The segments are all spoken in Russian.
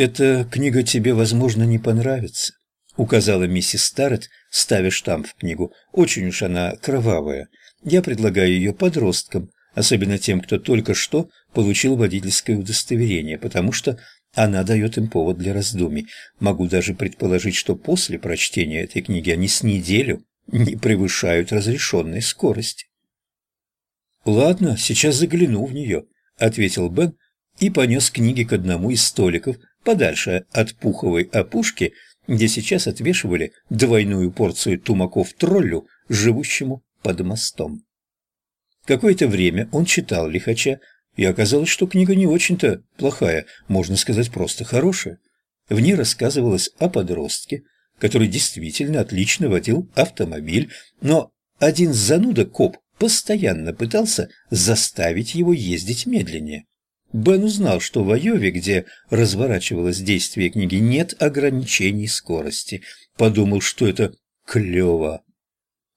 «Эта книга тебе, возможно, не понравится», — указала миссис Старрет, ставя штамп в книгу. «Очень уж она кровавая. Я предлагаю ее подросткам, особенно тем, кто только что получил водительское удостоверение, потому что она дает им повод для раздумий. Могу даже предположить, что после прочтения этой книги они с неделю не превышают разрешенной скорости. «Ладно, сейчас загляну в нее», — ответил Бен и понес книги к одному из столиков, подальше от пуховой опушки, где сейчас отвешивали двойную порцию тумаков троллю, живущему под мостом. Какое-то время он читал лихача, и оказалось, что книга не очень-то плохая, можно сказать, просто хорошая. В ней рассказывалось о подростке, который действительно отлично водил автомобиль, но один зануда-коп постоянно пытался заставить его ездить медленнее. Бен узнал, что в Айове, где разворачивалось действие книги, нет ограничений скорости. Подумал, что это клево.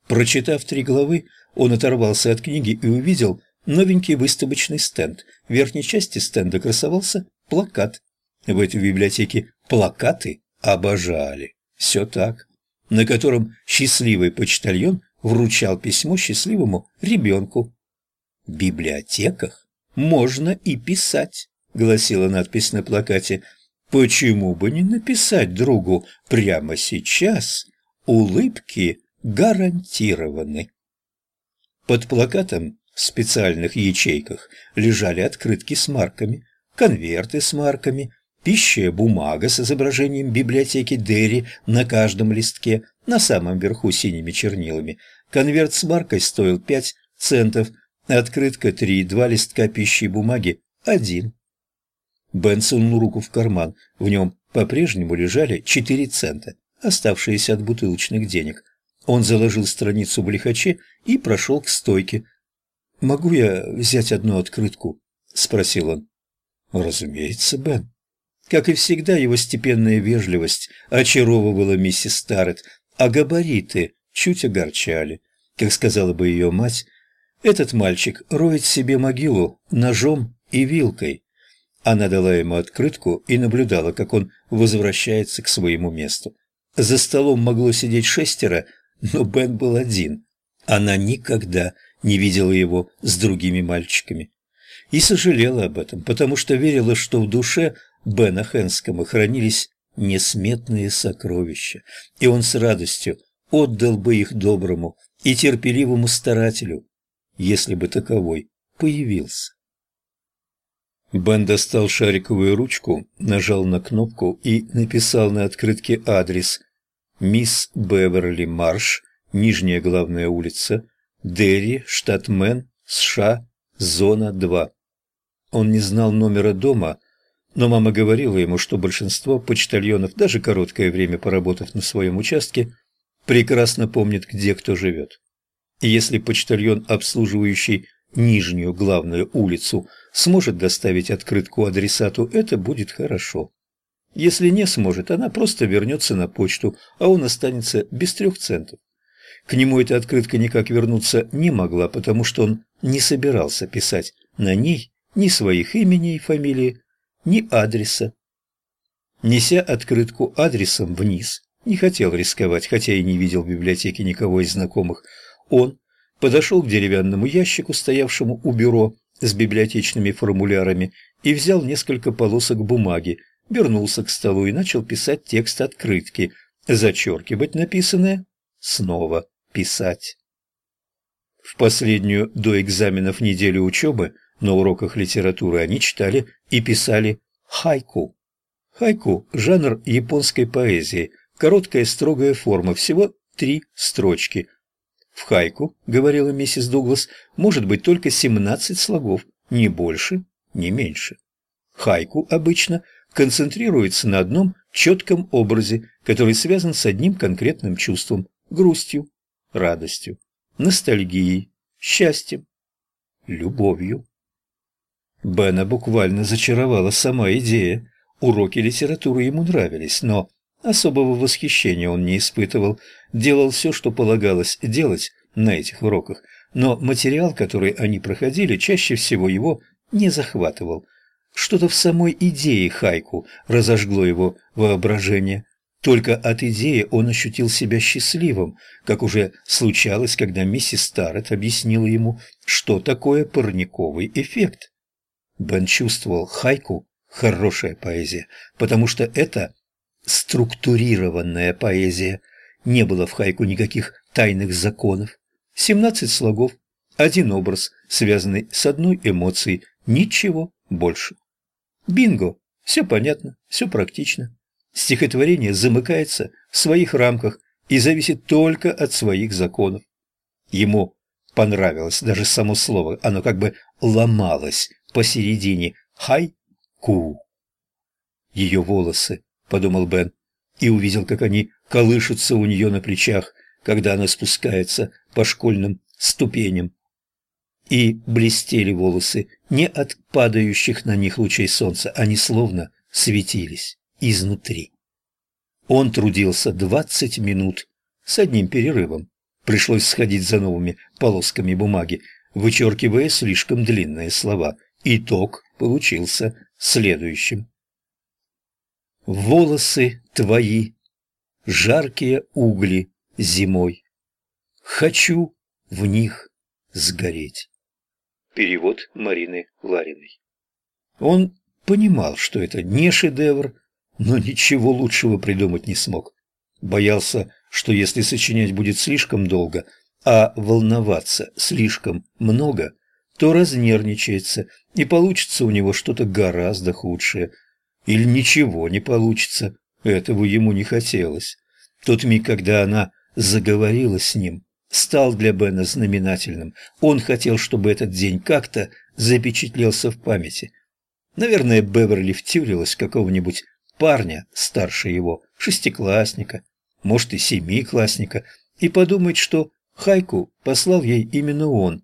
Прочитав три главы, он оторвался от книги и увидел новенький выставочный стенд. В верхней части стенда красовался плакат. В этой библиотеке плакаты обожали. Все так. На котором счастливый почтальон вручал письмо счастливому ребенку. В библиотеках можно и писать, гласила надпись на плакате. Почему бы не написать другу прямо сейчас? Улыбки гарантированы. Под плакатом в специальных ячейках лежали открытки с марками, конверты с марками, пищая бумага с изображением библиотеки Дерри на каждом листке, на самом верху синими чернилами. Конверт с маркой стоил пять центов, открытка три, два листка пищи и бумаги один. Бен сунул руку в карман, в нем по-прежнему лежали четыре цента, оставшиеся от бутылочных денег. Он заложил страницу в лихаче и прошел к стойке, «Могу я взять одну открытку?» – спросил он. «Разумеется, Бен». Как и всегда, его степенная вежливость очаровывала миссис Старрет, а габариты чуть огорчали. Как сказала бы ее мать, этот мальчик роет себе могилу ножом и вилкой. Она дала ему открытку и наблюдала, как он возвращается к своему месту. За столом могло сидеть шестеро, но Бен был один. Она никогда не видела его с другими мальчиками. И сожалела об этом, потому что верила, что в душе Бена Хэнскома хранились несметные сокровища, и он с радостью отдал бы их доброму и терпеливому старателю, если бы таковой появился. Бен достал шариковую ручку, нажал на кнопку и написал на открытке адрес «Мисс Беверли Марш, Нижняя главная улица, Дерри, штат Мэн, США, зона 2. Он не знал номера дома, но мама говорила ему, что большинство почтальонов, даже короткое время поработав на своем участке, прекрасно помнят, где кто живет. И если почтальон, обслуживающий нижнюю главную улицу, сможет доставить открытку адресату, это будет хорошо. Если не сможет, она просто вернется на почту, а он останется без трех центов. К нему эта открытка никак вернуться не могла, потому что он не собирался писать на ней ни своих имени и фамилии, ни адреса. Неся открытку адресом вниз, не хотел рисковать, хотя и не видел в библиотеке никого из знакомых, он подошел к деревянному ящику, стоявшему у бюро с библиотечными формулярами, и взял несколько полосок бумаги, вернулся к столу и начал писать текст открытки, зачеркивать написанное снова писать. В последнюю до экзаменов неделю учебы на уроках литературы они читали и писали хайку. Хайку – жанр японской поэзии, короткая строгая форма, всего три строчки. В хайку, говорила миссис Дуглас, может быть только 17 слогов, ни больше, ни меньше. Хайку обычно концентрируется на одном четком образе, который связан с одним конкретным чувством – грустью, радостью, ностальгией, счастьем, любовью. Бена буквально зачаровала сама идея. Уроки литературы ему нравились, но особого восхищения он не испытывал. Делал все, что полагалось делать на этих уроках, но материал, который они проходили, чаще всего его не захватывал. Что-то в самой идее хайку разожгло его воображение. Только от идеи он ощутил себя счастливым, как уже случалось, когда миссис Старрет объяснила ему, что такое парниковый эффект. Бен чувствовал хайку – хорошая поэзия, потому что это структурированная поэзия. Не было в хайку никаких тайных законов. Семнадцать слогов, один образ, связанный с одной эмоцией, ничего больше. Бинго! Все понятно, все практично. Стихотворение замыкается в своих рамках и зависит только от своих законов. Ему понравилось даже само слово, оно как бы ломалось посередине «хай-ку». Ее волосы, подумал Бен, и увидел, как они колышутся у нее на плечах, когда она спускается по школьным ступеням. И блестели волосы не от падающих на них лучей солнца, они словно светились изнутри. Он трудился двадцать минут с одним перерывом. Пришлось сходить за новыми полосками бумаги, вычеркивая слишком длинные слова. Итог получился следующим. «Волосы твои, жаркие угли зимой, хочу в них сгореть». Перевод Марины Лариной. Он понимал, что это не шедевр, но ничего лучшего придумать не смог. Боялся, что если сочинять будет слишком долго, а волноваться слишком много, то разнервничается, и получится у него что-то гораздо худшее. Или ничего не получится, этого ему не хотелось. Тот миг, когда она заговорила с ним, стал для Бена знаменательным. Он хотел, чтобы этот день как-то запечатлелся в памяти. Наверное, Беверли втюрилась какого-нибудь парня старше его, шестиклассника, может и семиклассника, и подумать, что Хайку послал ей именно он.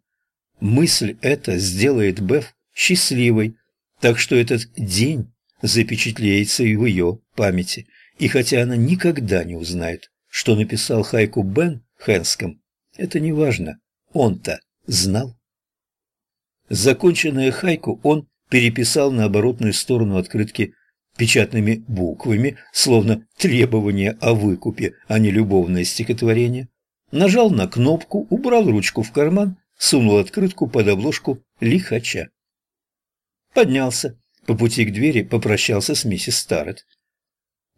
Мысль эта сделает Беф счастливой, так что этот день запечатлеется и в ее памяти. И хотя она никогда не узнает, что написал Хайку Бен Хэнском, это не важно. Он-то знал. Законченное хайку он переписал на оборотную сторону открытки печатными буквами, словно требование о выкупе, а не любовное стихотворение. Нажал на кнопку, убрал ручку в карман, сунул открытку под обложку лихача. Поднялся. По пути к двери попрощался с миссис Старрет.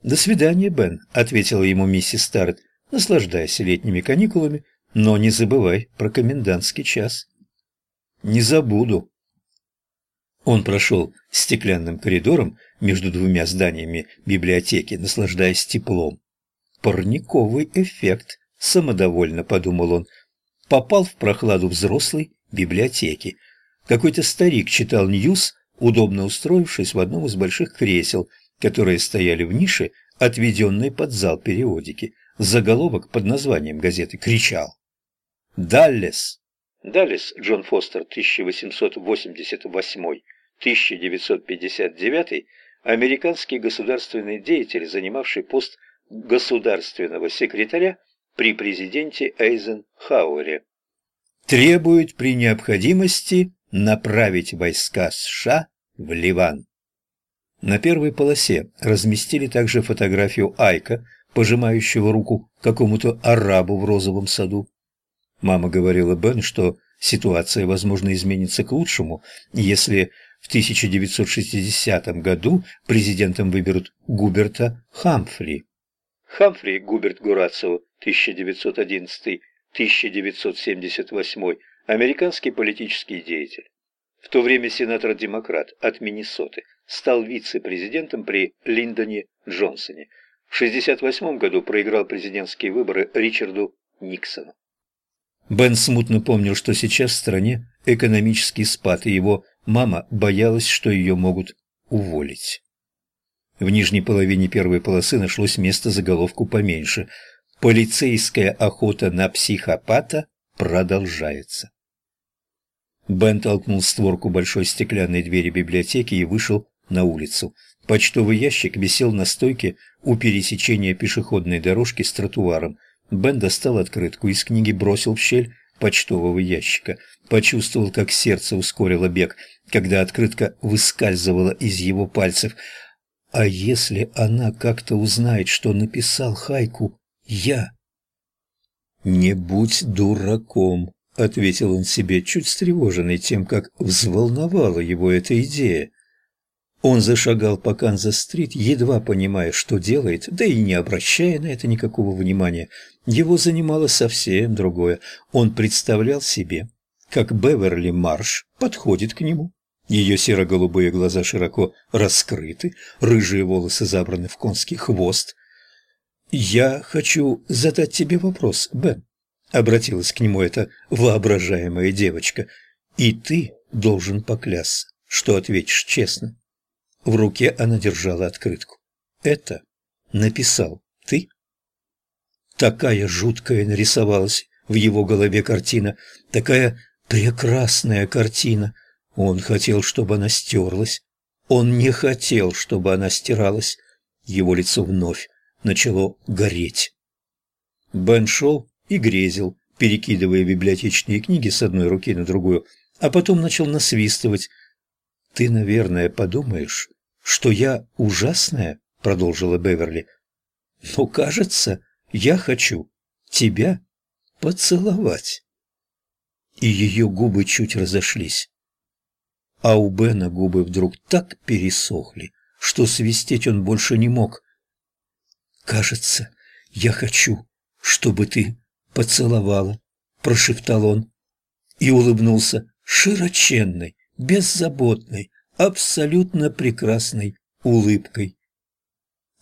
«До свидания, Бен», — ответила ему миссис Старрет, наслаждаясь летними каникулами но не забывай про комендантский час. Не забуду. Он прошел стеклянным коридором между двумя зданиями библиотеки, наслаждаясь теплом. Парниковый эффект, самодовольно подумал он. Попал в прохладу взрослой библиотеки. Какой-то старик читал News, удобно устроившись в одном из больших кресел, которые стояли в нише, отведенной под зал периодики. Заголовок под названием газеты кричал Даллес. Даллес Джон Фостер, 1888-1959, американский государственный деятель, занимавший пост государственного секретаря при президенте Эйзенхауэре. Требует при необходимости направить войска США в Ливан. На первой полосе разместили также фотографию Айка, пожимающего руку какому-то арабу в розовом саду. Мама говорила Бен, что ситуация, возможно, изменится к лучшему, если в 1960 году президентом выберут Губерта Хамфри. Хамфри Губерт Гурацио, 1911-1978, американский политический деятель. В то время сенатор-демократ от Миннесоты стал вице-президентом при Линдоне Джонсоне. В 1968 году проиграл президентские выборы Ричарду Никсону. Бен смутно помнил, что сейчас в стране экономический спад, и его мама боялась, что ее могут уволить. В нижней половине первой полосы нашлось место заголовку поменьше. «Полицейская охота на психопата продолжается». Бен толкнул створку большой стеклянной двери библиотеки и вышел на улицу. Почтовый ящик висел на стойке у пересечения пешеходной дорожки с тротуаром – Бен достал открытку из книги, бросил в щель почтового ящика, почувствовал, как сердце ускорило бег, когда открытка выскальзывала из его пальцев. А если она как-то узнает, что написал Хайку я? «Не будь дураком», — ответил он себе, чуть встревоженный тем, как взволновала его эта идея. Он зашагал по Канзас-стрит, едва понимая, что делает, да и не обращая на это никакого внимания. Его занимало совсем другое. Он представлял себе, как Беверли Марш подходит к нему. Ее серо-голубые глаза широко раскрыты, рыжие волосы забраны в конский хвост. «Я хочу задать тебе вопрос, Бен», — обратилась к нему эта воображаемая девочка, «и ты должен поклясться, что ответишь честно». В руке она держала открытку. «Это написал ты?» Такая жуткая нарисовалась в его голове картина, такая прекрасная картина. Он хотел, чтобы она стерлась. Он не хотел, чтобы она стиралась. Его лицо вновь начало гореть. Бен шел и грезил, перекидывая библиотечные книги с одной руки на другую, а потом начал насвистывать, «Ты, наверное, подумаешь, что я ужасная?» — продолжила Беверли. «Но, кажется, я хочу тебя поцеловать». И ее губы чуть разошлись. А у Бена губы вдруг так пересохли, что свистеть он больше не мог. «Кажется, я хочу, чтобы ты поцеловала», — прошептал он и улыбнулся широченной, беззаботной, абсолютно прекрасной улыбкой.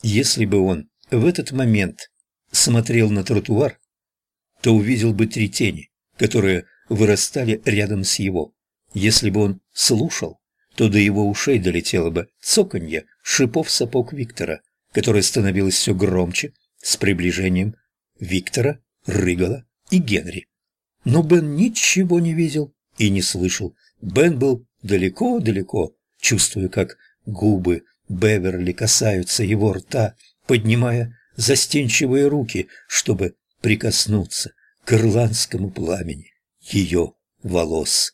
Если бы он в этот момент смотрел на тротуар, то увидел бы три тени, которые вырастали рядом с его. Если бы он слушал, то до его ушей долетело бы цоканье шипов сапог Виктора, которое становилось все громче с приближением Виктора, Рыгала и Генри. Но Бен ничего не видел и не слышал. Бен был далеко-далеко, чувствуя, как губы Беверли касаются его рта, поднимая застенчивые руки, чтобы прикоснуться к ирландскому пламени ее волос.